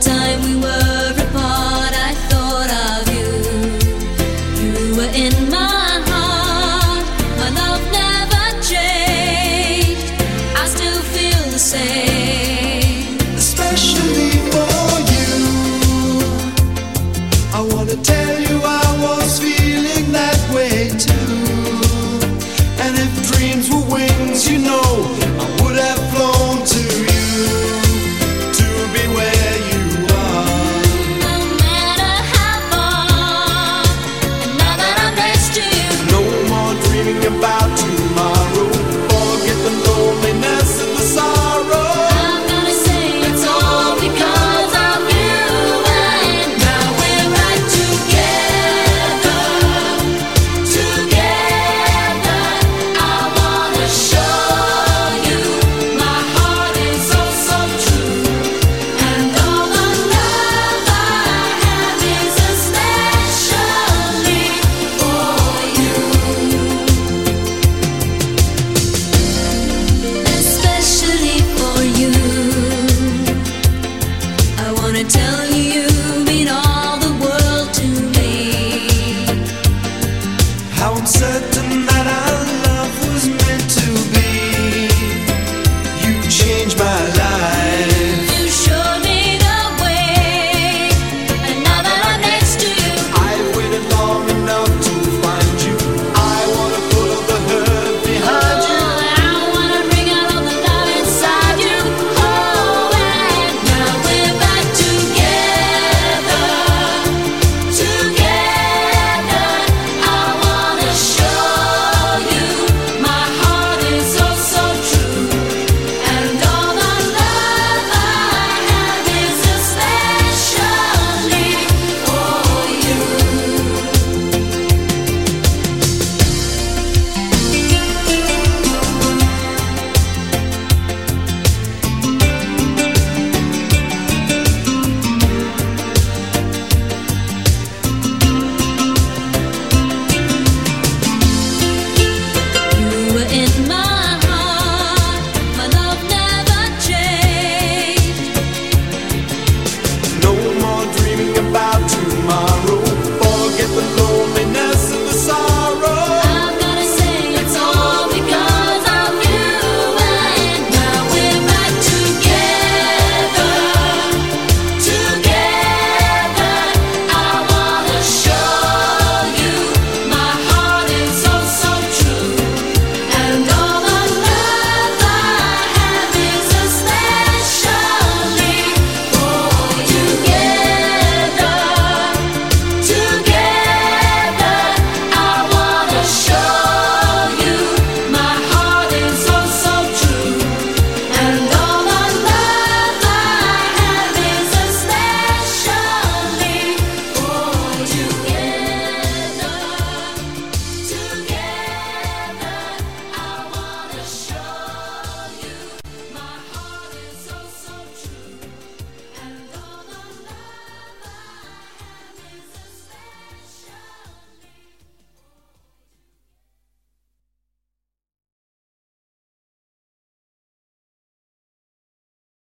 time we were out to